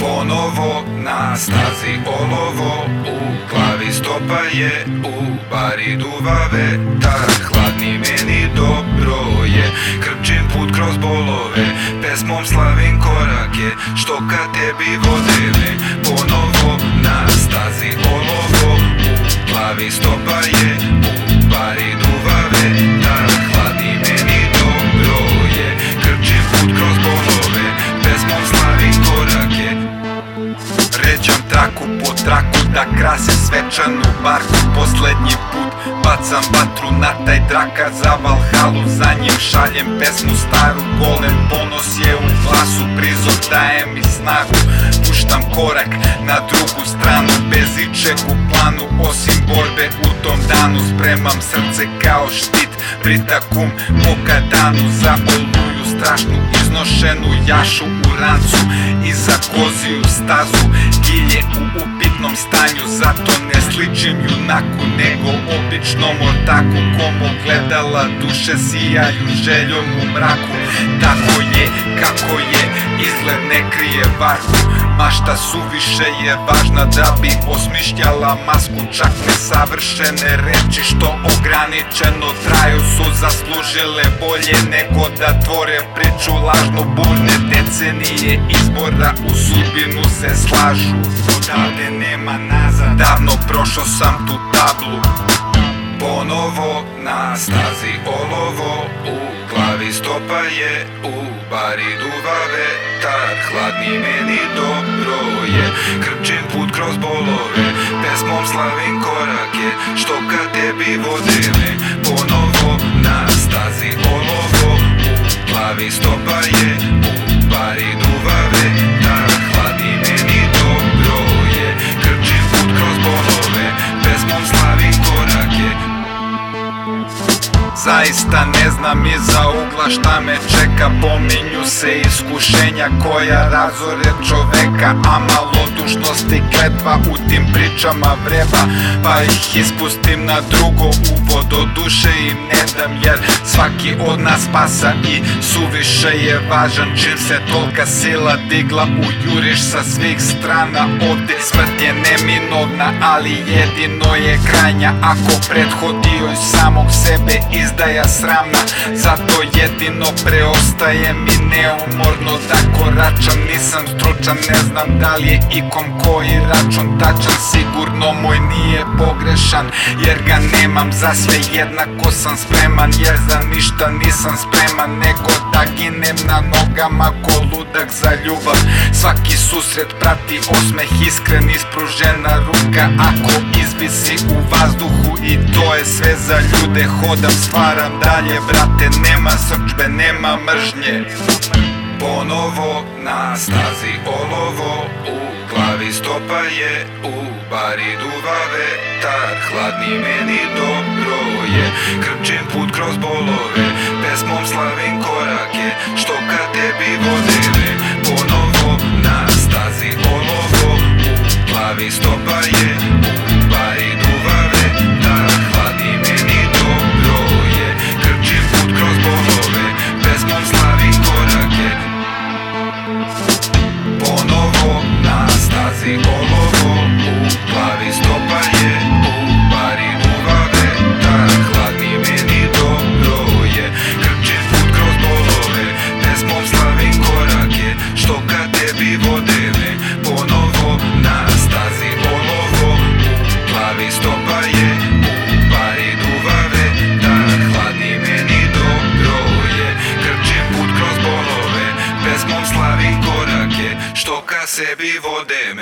Ponovo na stazi olovo U glavi stopa je U bari duvave Tak hladni meni dobro je. Krčim put kroz bolove Pesmom slavim korake Što ka tebi vode me. Traku po traku da krase svečanu barku. Poslednji put bacam vatru na taj draka Za Valhalu za njim šaljem pesmu staru. Golem ponos je u glasu prizor daje mi snagu. Puštam korak na drugu stranu Bez ičeg u planu. Osim borbe u tom danu Spremam srce kao štit. Pritakum po kadanu za oluju strašnu iznošenu jašu u rancu. I za koziju stazu u upitnom stanju Zato ne sličim junaku Nego običnom ortaku Komu gledala duše sijaju željom u mraku. Tako je kako je Izgled ne krije varku Mašta suviše je važna da bi osmišljala masku Čak nesavršene reči što ograničeno traju Su zaslužile bolje nego da tvore priču lažno Burne decenije izbora u sudbinu se slažu. Odavde nema nazad, davno prošao sam tu tablu. Ponovo na stazi olovo U glavi stopa je U bari duva vetar Hladni meni dobro je. Krčim put kroz bolove Pesmom slavim korake Što ka tebi vode me. Ponovo na Zaista ne znam iza ugla šta me čeka. Pominju se iskušenja koja razore čoveka A malodušnosti kletva u tim pričama vreba Pa ih ispustim na drugo uvo Do duše im ne dam jer svaki od nas pasa I suviše je važan. Čim se tolika sila digla Ujuriš sa svih strana. Ovde smrt je neminovna ali jedino je krajnja. Ako prethodi samog sebe izdaja sramna Zato jedino preostaje mi neumorno da koračam. Nisam stručan, ne znam da li je ikom koji račun tačan. Sigurno moj nije pogrešan jer ga nemam Za sve. Jednako sam spreman jer za ništa nisam spreman Nego da ginem na nogama ko ludak za ljubav. Svaki susret prati osmeh iskren ispružena ruka. Ako izvisi u vazduhu i to je sve za ljude. Hodam, stvaram dalje, brate, nema srčbe, nema mržnje. Ponovo na stazi olovo U glavi stopa je U bari duva vetar Hladni meni dobro je. Krčim put kroz bolove Pesmom slavim korake Što ka tebi vode me. Ponovo stazi olovo Pesmom slavim korake Što ka sebi vode